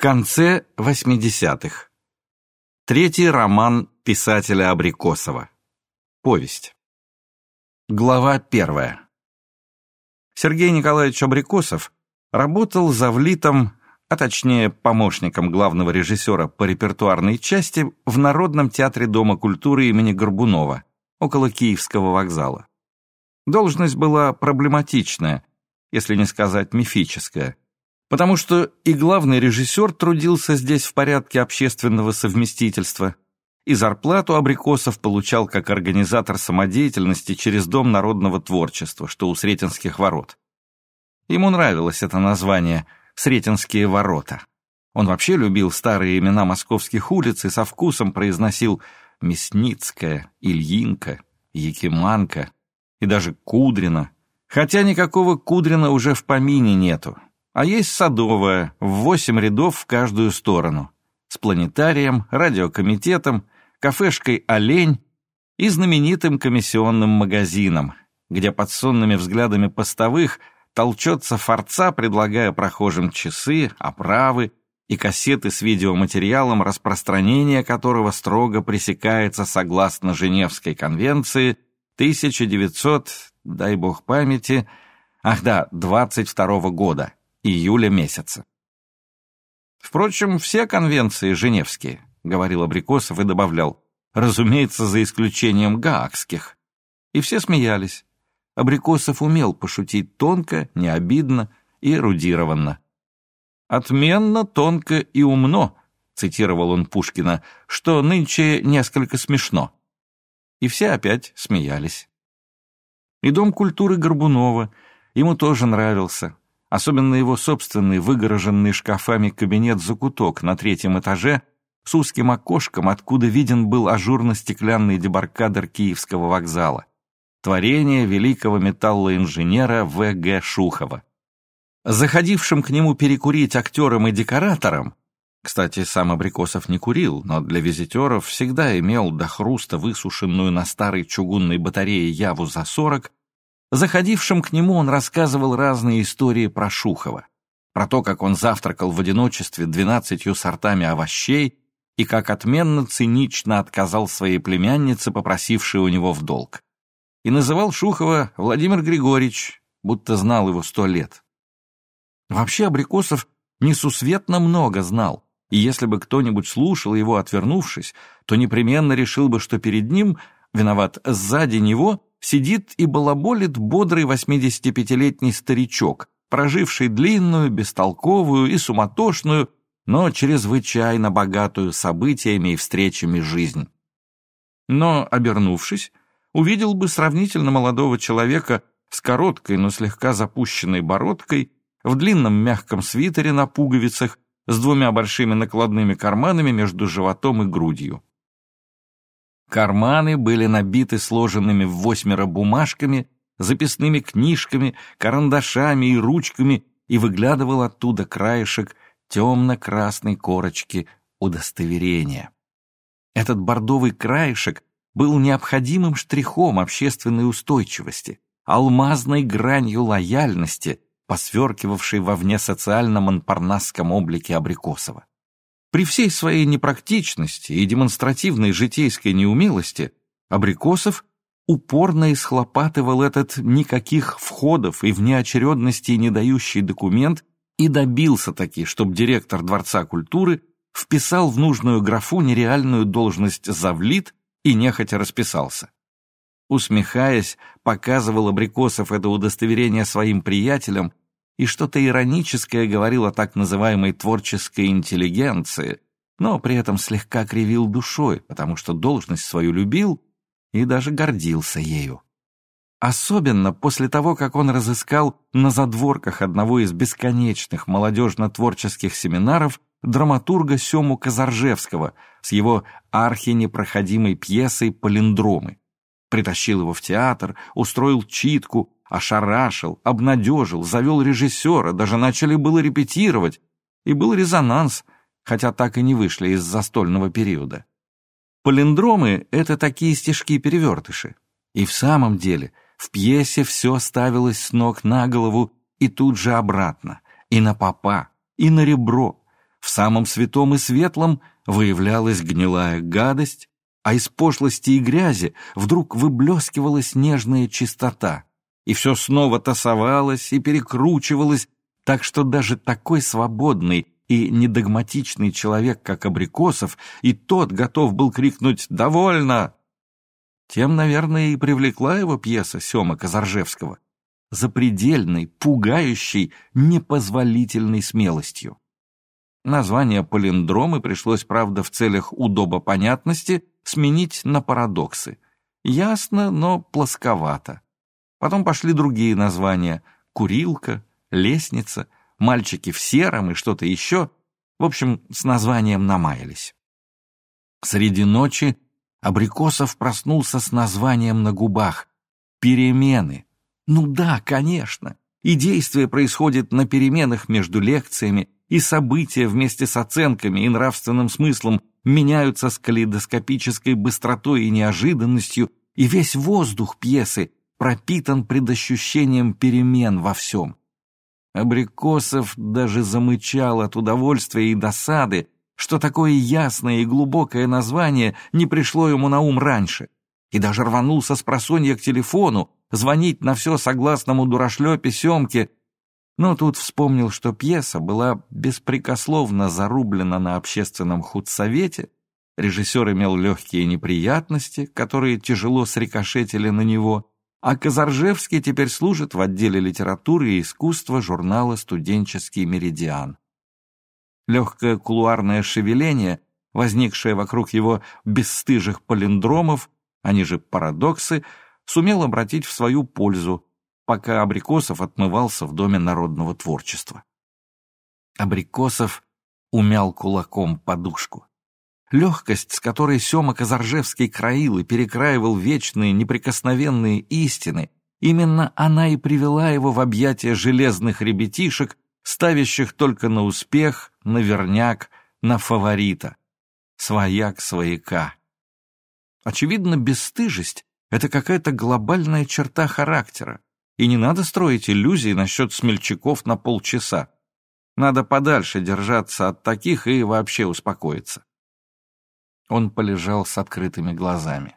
конце 80-х. Третий роман писателя Абрикосова. Повесть. Глава первая. Сергей Николаевич Абрикосов работал за влитом, а точнее помощником главного режиссера по репертуарной части в Народном театре Дома культуры имени Горбунова, около Киевского вокзала. Должность была проблематичная, если не сказать мифическая, потому что и главный режиссер трудился здесь в порядке общественного совместительства, и зарплату Абрикосов получал как организатор самодеятельности через Дом народного творчества, что у Сретенских ворот. Ему нравилось это название «Сретенские ворота». Он вообще любил старые имена московских улиц и со вкусом произносил Мясницкая, Ильинка, Якиманка и даже Кудрина, хотя никакого Кудрина уже в помине нету, а есть Садовая, в восемь рядов в каждую сторону, с планетарием, радиокомитетом, кафешкой «Олень» и знаменитым комиссионным магазином, где под сонными взглядами постовых толчется форца, предлагая прохожим часы, оправы и кассеты с видеоматериалом, распространение которого строго пресекается согласно Женевской конвенции 1900, дай бог памяти, ах да, 22 года июля месяца. Впрочем, все конвенции женевские, говорил Абрикосов и добавлял, разумеется, за исключением гаагских. И все смеялись. Абрикосов умел пошутить тонко, необидно и эрудированно. «Отменно, тонко и умно», — цитировал он Пушкина, «что нынче несколько смешно». И все опять смеялись. И Дом культуры Горбунова ему тоже нравился, Особенно его собственный, выгороженный шкафами кабинет-закуток на третьем этаже с узким окошком, откуда виден был ажурно-стеклянный дебаркадер Киевского вокзала. Творение великого металлоинженера В.Г. Шухова. Заходившим к нему перекурить актерам и декораторам, кстати, сам Абрикосов не курил, но для визитеров всегда имел до хруста высушенную на старой чугунной батарее яву за сорок, Заходившим к нему он рассказывал разные истории про Шухова, про то, как он завтракал в одиночестве двенадцатью сортами овощей и как отменно цинично отказал своей племяннице, попросившей у него в долг. И называл Шухова Владимир Григорьевич, будто знал его сто лет. Вообще Абрикосов несусветно много знал, и если бы кто-нибудь слушал его, отвернувшись, то непременно решил бы, что перед ним, виноват сзади него, сидит и балаболит бодрый 85-летний старичок, проживший длинную, бестолковую и суматошную, но чрезвычайно богатую событиями и встречами жизнь. Но, обернувшись, увидел бы сравнительно молодого человека с короткой, но слегка запущенной бородкой, в длинном мягком свитере на пуговицах, с двумя большими накладными карманами между животом и грудью. Карманы были набиты сложенными в восьмеро бумажками, записными книжками, карандашами и ручками, и выглядывал оттуда краешек темно-красной корочки удостоверения. Этот бордовый краешек был необходимым штрихом общественной устойчивости, алмазной гранью лояльности, посверкивавшей во внесоциально-монпарнасском облике Абрикосова. При всей своей непрактичности и демонстративной житейской неумелости Абрикосов упорно исхлопатывал этот никаких входов и внеочередности не дающий документ и добился таки, чтобы директор Дворца культуры вписал в нужную графу нереальную должность завлит и нехотя расписался. Усмехаясь, показывал Абрикосов это удостоверение своим приятелям и что-то ироническое говорил о так называемой творческой интеллигенции, но при этом слегка кривил душой, потому что должность свою любил и даже гордился ею. Особенно после того, как он разыскал на задворках одного из бесконечных молодежно-творческих семинаров драматурга Сему Казаржевского с его архинепроходимой пьесой «Палиндромы». Притащил его в театр, устроил читку, ошарашил, обнадежил, завел режиссера, даже начали было репетировать, и был резонанс, хотя так и не вышли из застольного периода. Полиндромы — это такие стишки-перевертыши. И в самом деле в пьесе все ставилось с ног на голову и тут же обратно, и на попа, и на ребро. в самом святом и светлом выявлялась гнилая гадость, а из пошлости и грязи вдруг выблескивалась нежная чистота, и все снова тасовалось и перекручивалось, так что даже такой свободный и недогматичный человек, как Абрикосов, и тот готов был крикнуть «Довольно!». Тем, наверное, и привлекла его пьеса Сема Казаржевского запредельной, пугающей, непозволительной смелостью. Название палиндромы пришлось, правда, в целях удобопонятности сменить на парадоксы. Ясно, но плосковато. Потом пошли другие названия — курилка, лестница, мальчики в сером и что-то еще. В общем, с названием намаялись. Среди ночи Абрикосов проснулся с названием на губах «Перемены». Ну да, конечно. И действие происходит на переменах между лекциями, и события вместе с оценками и нравственным смыслом меняются с калейдоскопической быстротой и неожиданностью, и весь воздух пьесы пропитан предощущением перемен во всем. Абрикосов даже замычал от удовольствия и досады, что такое ясное и глубокое название не пришло ему на ум раньше, и даже рванулся с просонья к телефону, звонить на все согласному дурашлепе Семке, но тут вспомнил, что пьеса была беспрекословно зарублена на общественном худсовете, режиссер имел легкие неприятности, которые тяжело срикошетили на него, а Казаржевский теперь служит в отделе литературы и искусства журнала «Студенческий меридиан». Легкое кулуарное шевеление, возникшее вокруг его бесстыжих палиндромов, они же парадоксы, сумел обратить в свою пользу, пока Абрикосов отмывался в Доме народного творчества. Абрикосов умял кулаком подушку. Легкость, с которой Сема Казаржевский краил и перекраивал вечные неприкосновенные истины, именно она и привела его в объятия железных ребятишек, ставящих только на успех, на верняк, на фаворита. Свояк свояка. Очевидно, бесстыжесть — это какая-то глобальная черта характера, и не надо строить иллюзии насчет смельчаков на полчаса. Надо подальше держаться от таких и вообще успокоиться. Он полежал с открытыми глазами.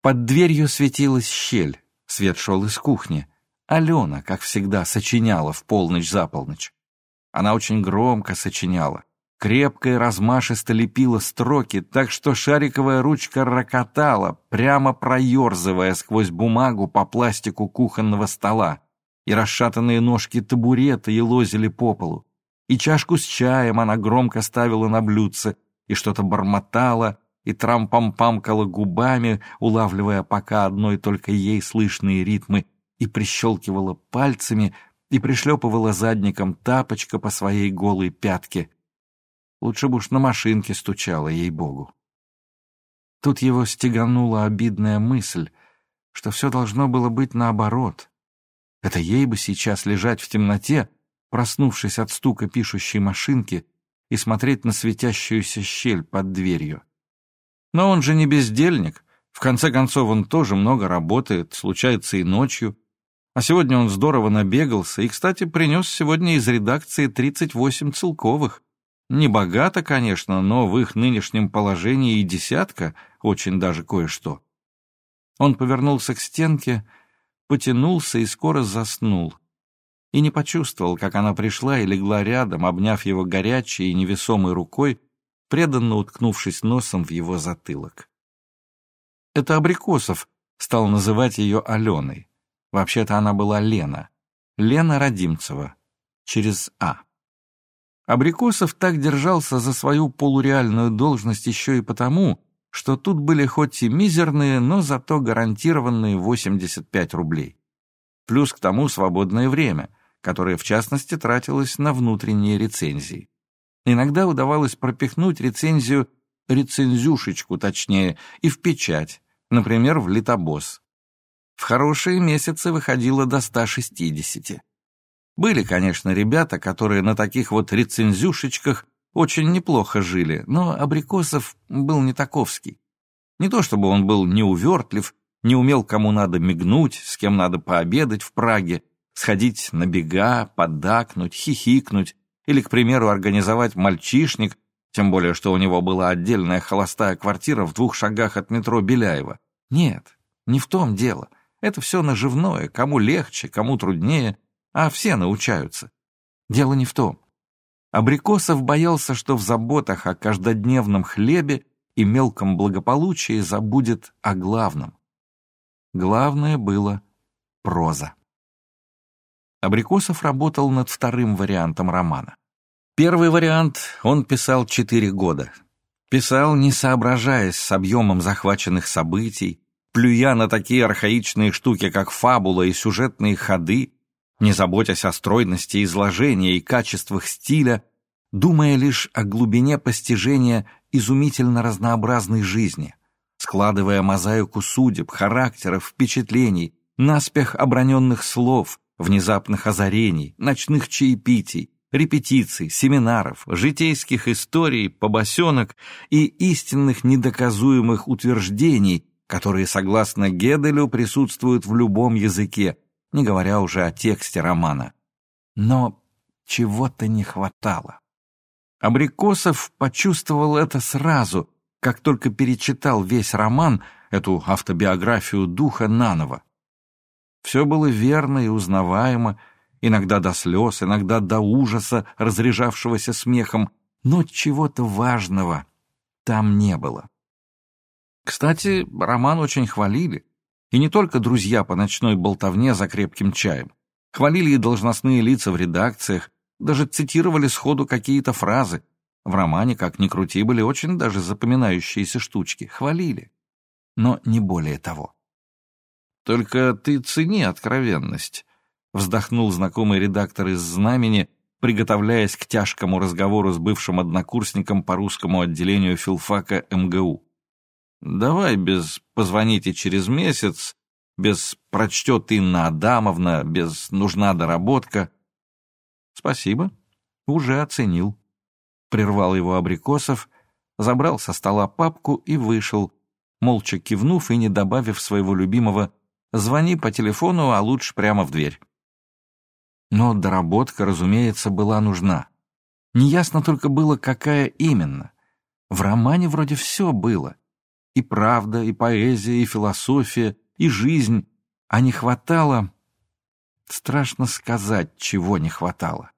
Под дверью светилась щель, свет шел из кухни. Алена, как всегда, сочиняла в полночь за полночь. Она очень громко сочиняла крепко и размашисто лепила строки, так что шариковая ручка рокотала, прямо проерзывая сквозь бумагу по пластику кухонного стола, и расшатанные ножки табурета елозили по полу. И чашку с чаем она громко ставила на блюдце, и что-то бормотала, и трампампамкала губами, улавливая пока одной только ей слышные ритмы, и прищелкивала пальцами, и пришлепывала задником тапочка по своей голой пятке — Лучше бы уж на машинке стучала, ей-богу. Тут его стеганула обидная мысль, что все должно было быть наоборот. Это ей бы сейчас лежать в темноте, проснувшись от стука пишущей машинки, и смотреть на светящуюся щель под дверью. Но он же не бездельник. В конце концов, он тоже много работает, случается и ночью. А сегодня он здорово набегался и, кстати, принес сегодня из редакции 38 целковых. Не богато, конечно, но в их нынешнем положении и десятка очень даже кое-что. Он повернулся к стенке, потянулся и скоро заснул. И не почувствовал, как она пришла и легла рядом, обняв его горячей и невесомой рукой, преданно уткнувшись носом в его затылок. Это Абрикосов стал называть ее Аленой. Вообще-то она была Лена. Лена Родимцева. Через «А». Абрикосов так держался за свою полуреальную должность еще и потому, что тут были хоть и мизерные, но зато гарантированные 85 рублей. Плюс к тому свободное время, которое в частности тратилось на внутренние рецензии. Иногда удавалось пропихнуть рецензию, рецензюшечку точнее, и в печать, например, в литобоз. В хорошие месяцы выходило до 160. Были, конечно, ребята, которые на таких вот рецензюшечках очень неплохо жили, но Абрикосов был не таковский. Не то чтобы он был неувертлив, не умел кому надо мигнуть, с кем надо пообедать в Праге, сходить на бега, поддакнуть, хихикнуть, или, к примеру, организовать мальчишник, тем более, что у него была отдельная холостая квартира в двух шагах от метро Беляева. Нет, не в том дело. Это все наживное, кому легче, кому труднее, а все научаются. Дело не в том. Абрикосов боялся, что в заботах о каждодневном хлебе и мелком благополучии забудет о главном. Главное было проза. Абрикосов работал над вторым вариантом романа. Первый вариант он писал четыре года. Писал, не соображаясь с объемом захваченных событий, плюя на такие архаичные штуки, как фабула и сюжетные ходы, не заботясь о стройности изложения и качествах стиля, думая лишь о глубине постижения изумительно разнообразной жизни, складывая мозаику судеб, характеров, впечатлений, наспех оброненных слов, внезапных озарений, ночных чаепитий, репетиций, семинаров, житейских историй, побосенок и истинных недоказуемых утверждений, которые, согласно Геделю, присутствуют в любом языке, не говоря уже о тексте романа. Но чего-то не хватало. Абрикосов почувствовал это сразу, как только перечитал весь роман, эту автобиографию духа наново. Все было верно и узнаваемо, иногда до слез, иногда до ужаса, разряжавшегося смехом, но чего-то важного там не было. Кстати, роман очень хвалили. И не только друзья по ночной болтовне за крепким чаем. Хвалили и должностные лица в редакциях, даже цитировали сходу какие-то фразы. В романе, как ни крути, были очень даже запоминающиеся штучки. Хвалили. Но не более того. «Только ты цени откровенность», — вздохнул знакомый редактор из «Знамени», приготовляясь к тяжкому разговору с бывшим однокурсником по русскому отделению филфака МГУ. Давай без «позвоните через месяц», без «прочтет Инна Адамовна», без «нужна доработка». Спасибо, уже оценил. Прервал его Абрикосов, забрал со стола папку и вышел, молча кивнув и не добавив своего любимого «звони по телефону, а лучше прямо в дверь». Но доработка, разумеется, была нужна. Неясно только было, какая именно. В романе вроде все было. И правда, и поэзия, и философия, и жизнь. А не хватало... Страшно сказать, чего не хватало.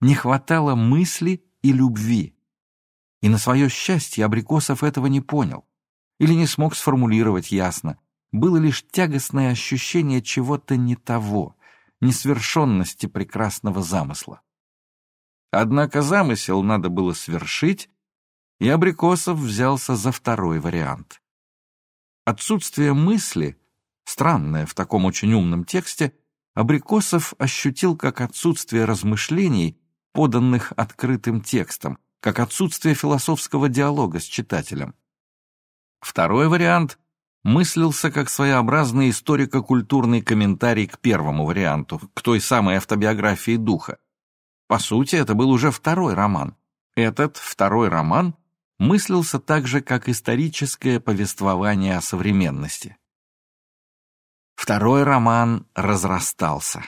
Не хватало мысли и любви. И на свое счастье Абрикосов этого не понял. Или не смог сформулировать ясно. Было лишь тягостное ощущение чего-то не того, несвершенности прекрасного замысла. Однако замысел надо было свершить, и Абрикосов взялся за второй вариант. Отсутствие мысли, странное в таком очень умном тексте, Абрикосов ощутил как отсутствие размышлений, поданных открытым текстом, как отсутствие философского диалога с читателем. Второй вариант мыслился как своеобразный историко-культурный комментарий к первому варианту, к той самой автобиографии духа. По сути, это был уже второй роман. Этот второй роман мыслился так же, как историческое повествование о современности. Второй роман разрастался.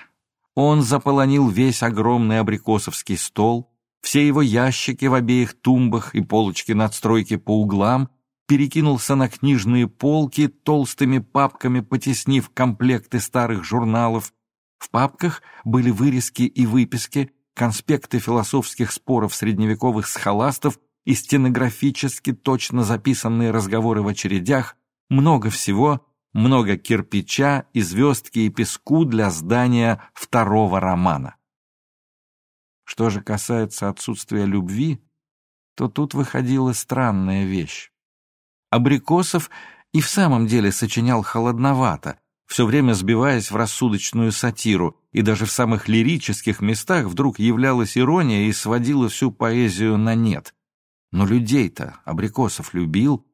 Он заполонил весь огромный абрикосовский стол, все его ящики в обеих тумбах и полочки надстройки по углам, перекинулся на книжные полки, толстыми папками потеснив комплекты старых журналов. В папках были вырезки и выписки, конспекты философских споров средневековых схоластов и стенографически точно записанные разговоры в очередях, много всего, много кирпича и звездки и песку для здания второго романа. Что же касается отсутствия любви, то тут выходила странная вещь. Абрикосов и в самом деле сочинял холодновато, все время сбиваясь в рассудочную сатиру, и даже в самых лирических местах вдруг являлась ирония и сводила всю поэзию на нет, но людей-то Абрикосов любил.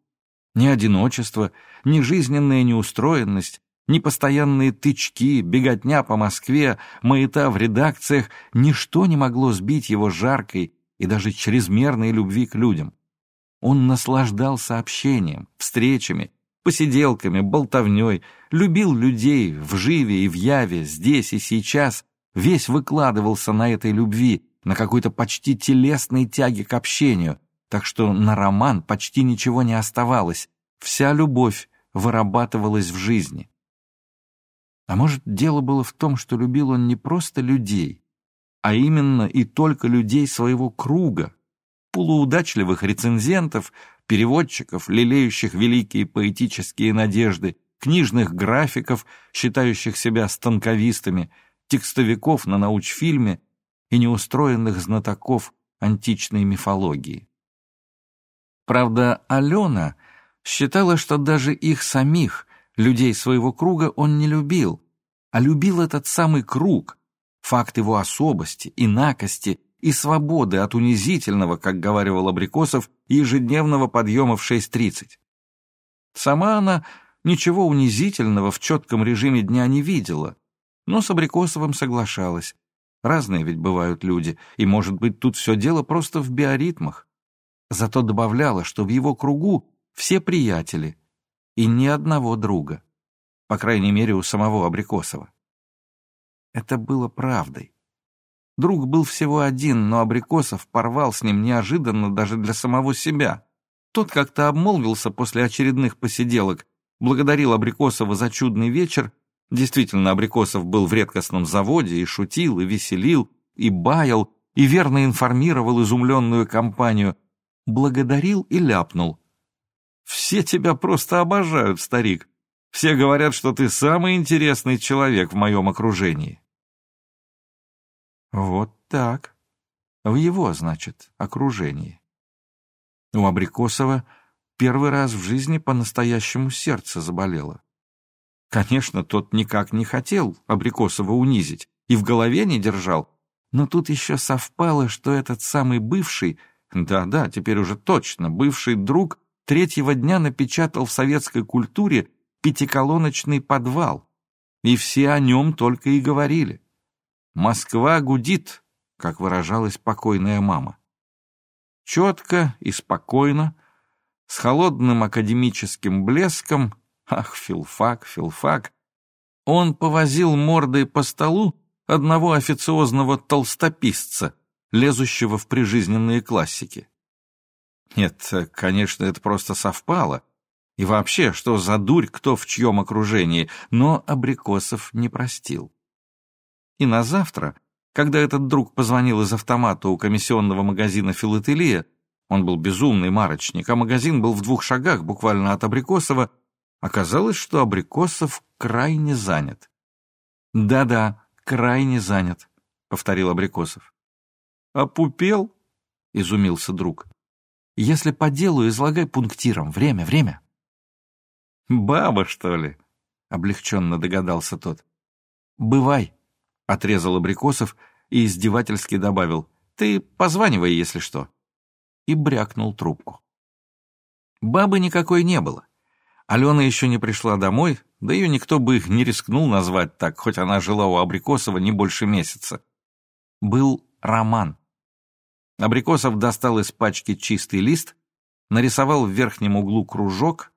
Ни одиночество, ни жизненная неустроенность, ни постоянные тычки, беготня по Москве, маята в редакциях, ничто не могло сбить его жаркой и даже чрезмерной любви к людям. Он наслаждался общением, встречами, посиделками, болтовней, любил людей в живе и в яве, здесь и сейчас, весь выкладывался на этой любви, на какой-то почти телесной тяге к общению, так что на роман почти ничего не оставалось, вся любовь вырабатывалась в жизни. А может, дело было в том, что любил он не просто людей, а именно и только людей своего круга, полуудачливых рецензентов, переводчиков, лелеющих великие поэтические надежды, книжных графиков, считающих себя станковистами, текстовиков на научфильме и неустроенных знатоков античной мифологии. Правда, Алена считала, что даже их самих, людей своего круга, он не любил, а любил этот самый круг, факт его особости, инакости и свободы от унизительного, как говаривал Абрикосов, ежедневного подъема в 6.30. Сама она ничего унизительного в четком режиме дня не видела, но с Абрикосовым соглашалась. Разные ведь бывают люди, и, может быть, тут все дело просто в биоритмах. Зато добавляла, что в его кругу все приятели и ни одного друга, по крайней мере, у самого Абрикосова. Это было правдой. Друг был всего один, но Абрикосов порвал с ним неожиданно даже для самого себя. Тот как-то обмолвился после очередных посиделок, благодарил Абрикосова за чудный вечер. Действительно, Абрикосов был в редкостном заводе и шутил, и веселил, и баял, и верно информировал изумленную компанию. Благодарил и ляпнул. «Все тебя просто обожают, старик. Все говорят, что ты самый интересный человек в моем окружении». Вот так. В его, значит, окружении. У Абрикосова первый раз в жизни по-настоящему сердце заболело. Конечно, тот никак не хотел Абрикосова унизить и в голове не держал, но тут еще совпало, что этот самый бывший, да-да, теперь уже точно, бывший друг третьего дня напечатал в советской культуре пятиколоночный подвал, и все о нем только и говорили. «Москва гудит», как выражалась покойная мама. Четко и спокойно, с холодным академическим блеском, ах, филфак, филфак, он повозил мордой по столу одного официозного толстописца, лезущего в прижизненные классики. Нет, конечно, это просто совпало. И вообще, что за дурь кто в чьем окружении, но Абрикосов не простил. И на завтра, когда этот друг позвонил из автомата у комиссионного магазина «Филателия», он был безумный марочник, а магазин был в двух шагах буквально от Абрикосова, оказалось, что Абрикосов крайне занят. «Да-да, крайне занят», — повторил Абрикосов. «Опупел?» — изумился друг. «Если по делу, излагай пунктиром. Время, время». «Баба, что ли?» — облегченно догадался тот. «Бывай», — отрезал Абрикосов и издевательски добавил. «Ты позванивай, если что». И брякнул трубку. Бабы никакой не было. Алена еще не пришла домой, да ее никто бы их не рискнул назвать так, хоть она жила у Абрикосова не больше месяца. Был роман. Абрикосов достал из пачки чистый лист, нарисовал в верхнем углу кружок,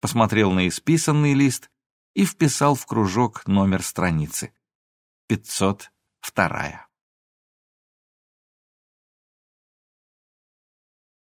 посмотрел на исписанный лист и вписал в кружок номер страницы. 502.